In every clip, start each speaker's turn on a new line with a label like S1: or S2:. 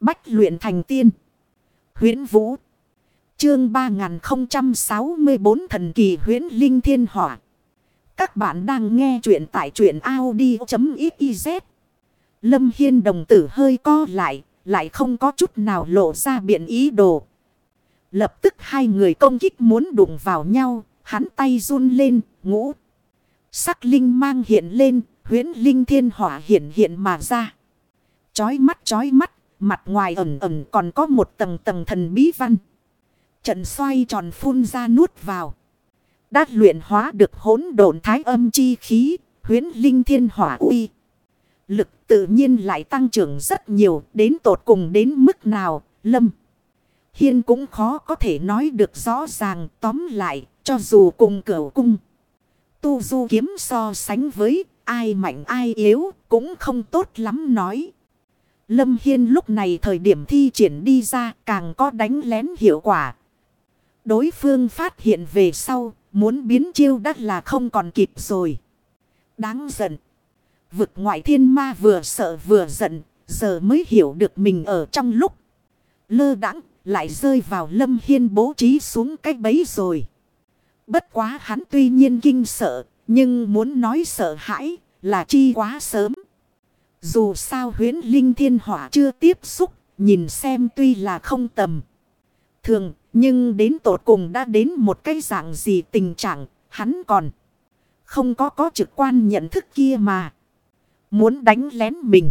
S1: Bách luyện thành tiên. huyễn Vũ. Chương 3064 Thần kỳ huyễn Linh Thiên Hỏa. Các bạn đang nghe truyện tại truyện Audi.xyz. Lâm Hiên đồng tử hơi co lại, lại không có chút nào lộ ra biện ý đồ. Lập tức hai người công kích muốn đụng vào nhau, hắn tay run lên, ngũ. Sắc linh mang hiện lên, huyễn linh thiên hỏa hiện hiện mà ra. Chói mắt chói mắt, mặt ngoài ẩn ẩn còn có một tầng tầng thần bí văn. Trận xoay tròn phun ra nuốt vào. Đã luyện hóa được hỗn độn thái âm chi khí, huyến linh thiên hỏa uy. Lực tự nhiên lại tăng trưởng rất nhiều, đến tột cùng đến mức nào, lâm. Hiên cũng khó có thể nói được rõ ràng tóm lại, cho dù cùng cửu cung. Tu du kiếm so sánh với ai mạnh ai yếu cũng không tốt lắm nói. Lâm Hiên lúc này thời điểm thi triển đi ra càng có đánh lén hiệu quả. Đối phương phát hiện về sau, muốn biến chiêu đắt là không còn kịp rồi. Đáng giận. Vực ngoại thiên ma vừa sợ vừa giận, giờ mới hiểu được mình ở trong lúc. Lơ đãng lại rơi vào lâm hiên bố trí xuống cách bấy rồi. Bất quá hắn tuy nhiên kinh sợ, nhưng muốn nói sợ hãi là chi quá sớm. Dù sao huyến linh thiên hỏa chưa tiếp xúc, nhìn xem tuy là không tầm. Thường, nhưng đến tột cùng đã đến một cái dạng gì tình trạng, hắn còn không có có trực quan nhận thức kia mà. Muốn đánh lén mình.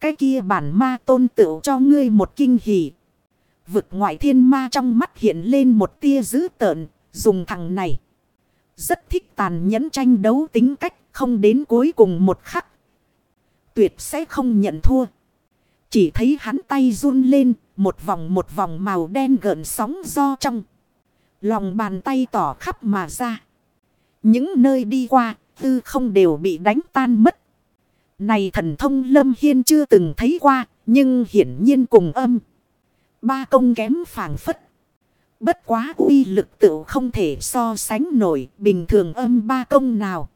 S1: Cái kia bản ma tôn tựu cho ngươi một kinh hỉ. Vực ngoại thiên ma trong mắt hiện lên một tia dữ tợn, dùng thằng này. Rất thích tàn nhẫn tranh đấu tính cách, không đến cuối cùng một khắc. Tuyệt sẽ không nhận thua. Chỉ thấy hắn tay run lên, một vòng một vòng màu đen gợn sóng do trong. Lòng bàn tay tỏ khắp mà ra. Những nơi đi qua, tư không đều bị đánh tan mất. Này thần thông lâm hiên chưa từng thấy qua, nhưng hiển nhiên cùng âm. Ba công kém phản phất. Bất quá uy lực tự không thể so sánh nổi bình thường âm ba công nào.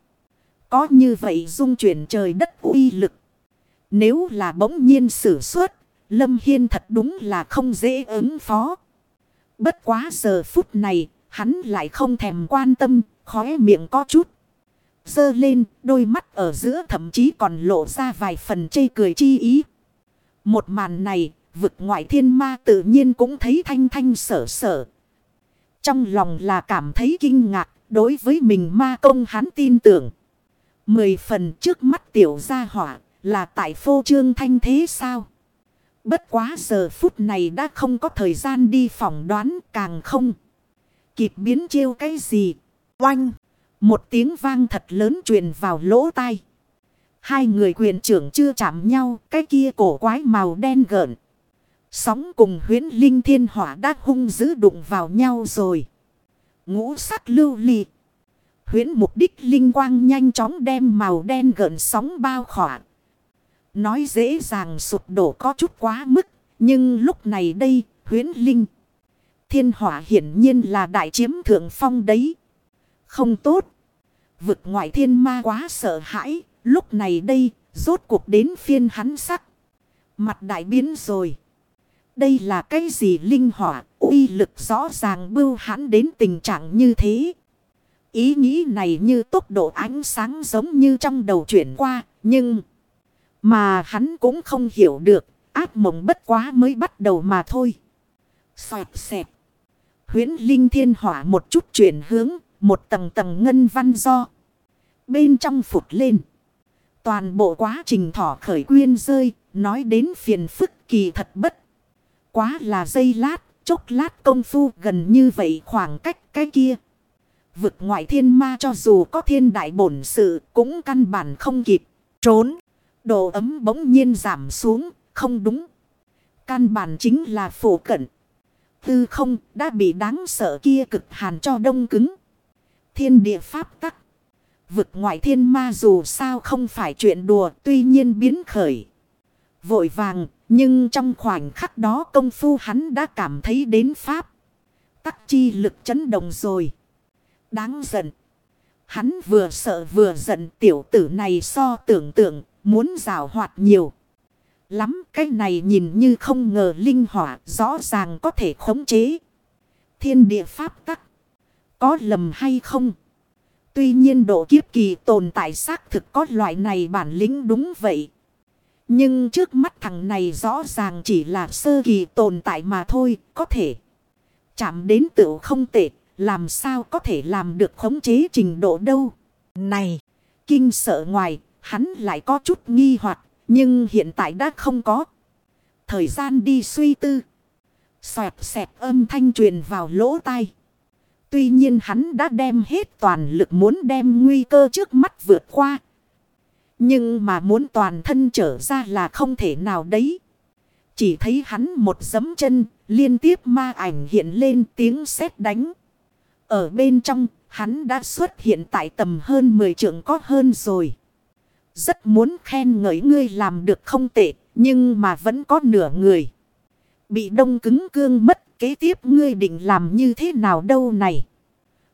S1: Có như vậy dung chuyển trời đất uy lực. Nếu là bỗng nhiên sử xuất, Lâm Hiên thật đúng là không dễ ứng phó. Bất quá giờ phút này, hắn lại không thèm quan tâm, khóe miệng có chút. Dơ lên, đôi mắt ở giữa thậm chí còn lộ ra vài phần chê cười chi ý. Một màn này, vực ngoại thiên ma tự nhiên cũng thấy thanh thanh sở sở. Trong lòng là cảm thấy kinh ngạc, đối với mình ma công hắn tin tưởng. Mười phần trước mắt tiểu gia hỏa là tại phô trương thanh thế sao? Bất quá giờ phút này đã không có thời gian đi phỏng đoán càng không. Kịp biến chiêu cái gì? Oanh! Một tiếng vang thật lớn truyền vào lỗ tai. Hai người quyền trưởng chưa chạm nhau, cái kia cổ quái màu đen gợn. Sóng cùng huyến linh thiên hỏa đã hung dữ đụng vào nhau rồi. Ngũ sắc lưu ly. Huyến mục đích linh quang nhanh chóng đem màu đen gợn sóng bao khỏa. Nói dễ dàng sụp đổ có chút quá mức. Nhưng lúc này đây, huyến linh. Thiên hỏa hiển nhiên là đại chiếm thượng phong đấy. Không tốt. Vực ngoại thiên ma quá sợ hãi. Lúc này đây, rốt cuộc đến phiên hắn sắc. Mặt đại biến rồi. Đây là cái gì linh hỏa, uy lực rõ ràng bưu hãn đến tình trạng như thế. Ý nghĩ này như tốc độ ánh sáng giống như trong đầu chuyển qua, nhưng... Mà hắn cũng không hiểu được, ác mộng bất quá mới bắt đầu mà thôi. Xoẹt xẹt. Huyến Linh Thiên Hỏa một chút chuyển hướng, một tầng tầng ngân văn do. Bên trong phụt lên. Toàn bộ quá trình thỏ khởi quyên rơi, nói đến phiền phức kỳ thật bất. Quá là dây lát, chốc lát công phu gần như vậy khoảng cách cái kia. Vực ngoại thiên ma cho dù có thiên đại bổn sự cũng căn bản không kịp. Trốn. Độ ấm bỗng nhiên giảm xuống. Không đúng. Căn bản chính là phổ cận. Tư không đã bị đáng sợ kia cực hàn cho đông cứng. Thiên địa pháp tắc. Vực ngoại thiên ma dù sao không phải chuyện đùa, tuy nhiên biến khởi. Vội vàng, nhưng trong khoảnh khắc đó công phu hắn đã cảm thấy đến pháp. Tắc chi lực chấn động rồi. Đáng giận. Hắn vừa sợ vừa giận, tiểu tử này so tưởng tượng muốn rào hoạt nhiều. lắm. Cái này nhìn như không ngờ linh hỏa rõ ràng có thể khống chế. Thiên địa pháp tắc. Có lầm hay không? Tuy nhiên độ kiếp kỳ tồn tại xác thực có loại này bản lĩnh đúng vậy. Nhưng trước mắt thằng này rõ ràng chỉ là sơ kỳ tồn tại mà thôi, có thể. Chạm đến tựu không tệ, làm sao có thể làm được khống chế trình độ đâu. Này, kinh sợ ngoài, hắn lại có chút nghi hoặc nhưng hiện tại đã không có. Thời gian đi suy tư. Xoẹt xẹt âm thanh truyền vào lỗ tai. Tuy nhiên hắn đã đem hết toàn lực muốn đem nguy cơ trước mắt vượt qua. Nhưng mà muốn toàn thân trở ra là không thể nào đấy. Chỉ thấy hắn một giấm chân, liên tiếp ma ảnh hiện lên tiếng sét đánh. Ở bên trong, hắn đã xuất hiện tại tầm hơn 10 trượng có hơn rồi. Rất muốn khen ngợi ngươi làm được không tệ, nhưng mà vẫn có nửa người. Bị đông cứng cương mất, kế tiếp ngươi định làm như thế nào đâu này.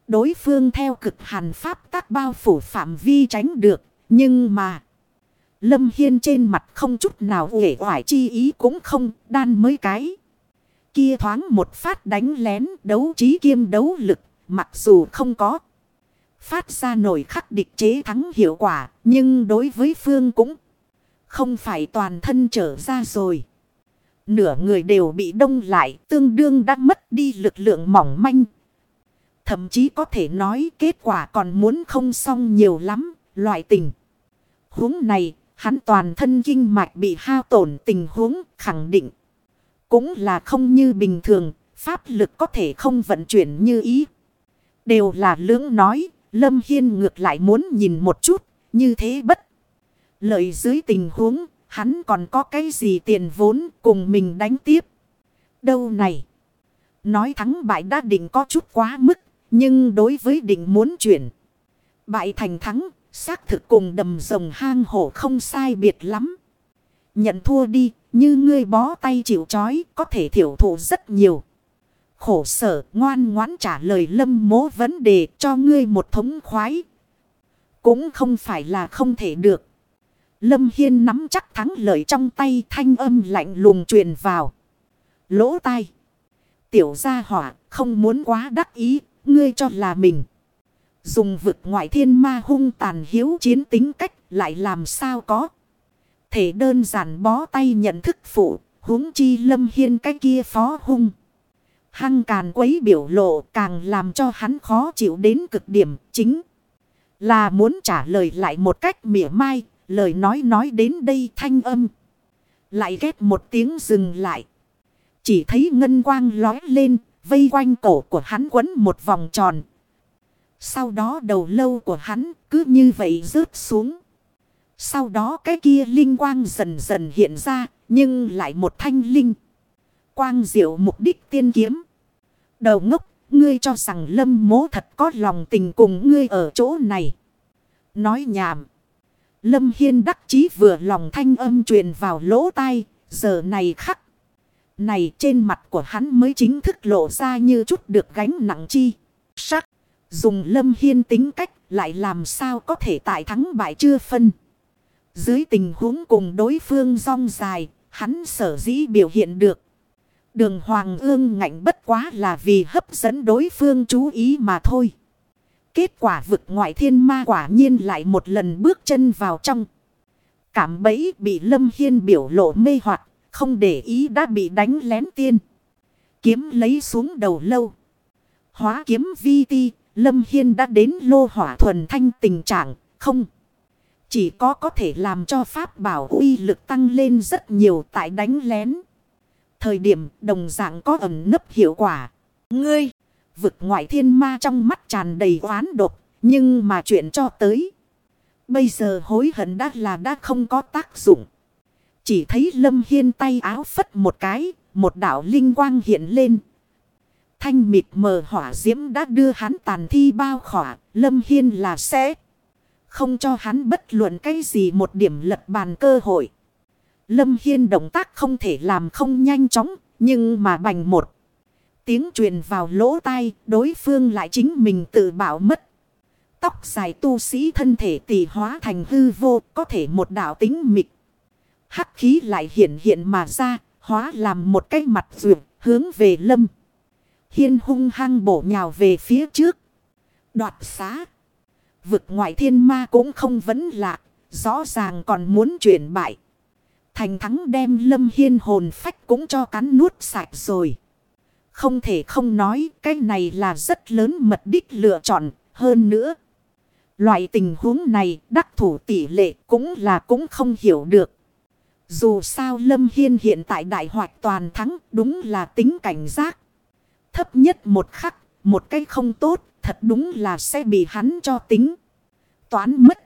S1: Đối phương theo cực hàn pháp tác bao phủ phạm vi tránh được, nhưng mà... Lâm Hiên trên mặt không chút nào uể oải chi ý cũng không, đan mới cái. Kia thoáng một phát đánh lén đấu trí kiêm đấu lực, mặc dù không có. Phát ra nổi khắc địch chế thắng hiệu quả, nhưng đối với phương cũng không phải toàn thân trở ra rồi. Nửa người đều bị đông lại, tương đương đã mất đi lực lượng mỏng manh. Thậm chí có thể nói kết quả còn muốn không xong nhiều lắm, loại tình. huống này, hắn toàn thân kinh mạch bị hao tổn tình huống khẳng định. Cũng là không như bình thường, pháp lực có thể không vận chuyển như ý. Đều là lưỡng nói, Lâm Hiên ngược lại muốn nhìn một chút, như thế bất. Lợi dưới tình huống, hắn còn có cái gì tiền vốn cùng mình đánh tiếp. Đâu này? Nói thắng bại đã định có chút quá mức, nhưng đối với định muốn chuyển. Bại thành thắng, xác thực cùng đầm rồng hang hổ không sai biệt lắm. Nhận thua đi, như ngươi bó tay chịu chói, có thể thiểu thụ rất nhiều khổ sở ngoan ngoãn trả lời lâm mố vấn đề cho ngươi một thống khoái. Cũng không phải là không thể được. Lâm Hiên nắm chắc thắng lợi trong tay thanh âm lạnh lùng truyền vào. Lỗ tai. Tiểu gia hỏa không muốn quá đắc ý, ngươi cho là mình. Dùng vực ngoại thiên ma hung tàn hiếu chiến tính cách lại làm sao có. Thể đơn giản bó tay nhận thức phụ, huống chi lâm hiên cái kia phó hung. Hăng càn quấy biểu lộ càng làm cho hắn khó chịu đến cực điểm chính. Là muốn trả lời lại một cách mỉa mai, lời nói nói đến đây thanh âm. Lại ghét một tiếng dừng lại. Chỉ thấy ngân quang lói lên, vây quanh cổ của hắn quấn một vòng tròn. Sau đó đầu lâu của hắn cứ như vậy rớt xuống. Sau đó cái kia linh quang dần dần hiện ra, nhưng lại một thanh linh. Quang diệu mục đích tiên kiếm. Đầu ngốc, ngươi cho rằng lâm mố thật có lòng tình cùng ngươi ở chỗ này. Nói nhảm. Lâm Hiên đắc chí vừa lòng thanh âm truyền vào lỗ tai, giờ này khắc. Này trên mặt của hắn mới chính thức lộ ra như chút được gánh nặng chi. Sắc, dùng Lâm Hiên tính cách lại làm sao có thể tại thắng bại chưa phân. Dưới tình huống cùng đối phương rong dài, hắn sở dĩ biểu hiện được. Đường Hoàng ương ngạnh bất quá là vì hấp dẫn đối phương chú ý mà thôi. Kết quả vực ngoại thiên ma quả nhiên lại một lần bước chân vào trong. Cảm bẫy bị Lâm Hiên biểu lộ mê hoặc không để ý đã bị đánh lén tiên. Kiếm lấy xuống đầu lâu. Hóa kiếm vi ti, Lâm Hiên đã đến lô hỏa thuần thanh tình trạng, không. Chỉ có có thể làm cho pháp bảo uy lực tăng lên rất nhiều tại đánh lén. Thời điểm đồng dạng có ẩn nấp hiệu quả. Ngươi, vực ngoại thiên ma trong mắt tràn đầy oán độc, nhưng mà chuyện cho tới. Bây giờ hối hận đã là đã không có tác dụng. Chỉ thấy Lâm Hiên tay áo phất một cái, một đảo linh quang hiện lên. Thanh mịt mờ hỏa diễm đã đưa hắn tàn thi bao khỏa, Lâm Hiên là sẽ không cho hắn bất luận cái gì một điểm lật bàn cơ hội. Lâm Hiên động tác không thể làm không nhanh chóng, nhưng mà bành một. Tiếng truyền vào lỗ tai, đối phương lại chính mình tự bảo mất. Tóc dài tu sĩ thân thể tỷ hóa thành hư vô, có thể một đạo tính mịch. Hắc khí lại hiện hiện mà ra, hóa làm một cái mặt vượt hướng về lâm. Hiên hung hăng bổ nhào về phía trước. Đoạt xá. Vực ngoại thiên ma cũng không vấn lạ, rõ ràng còn muốn chuyển bại. Thành thắng đem lâm hiên hồn phách cũng cho cắn nuốt sạch rồi. Không thể không nói cái này là rất lớn mật đích lựa chọn hơn nữa. Loại tình huống này đắc thủ tỷ lệ cũng là cũng không hiểu được. Dù sao Lâm Hiên hiện tại đại hoạch toàn thắng đúng là tính cảnh giác. Thấp nhất một khắc, một cái không tốt, thật đúng là sẽ bị hắn cho tính. Toán mất.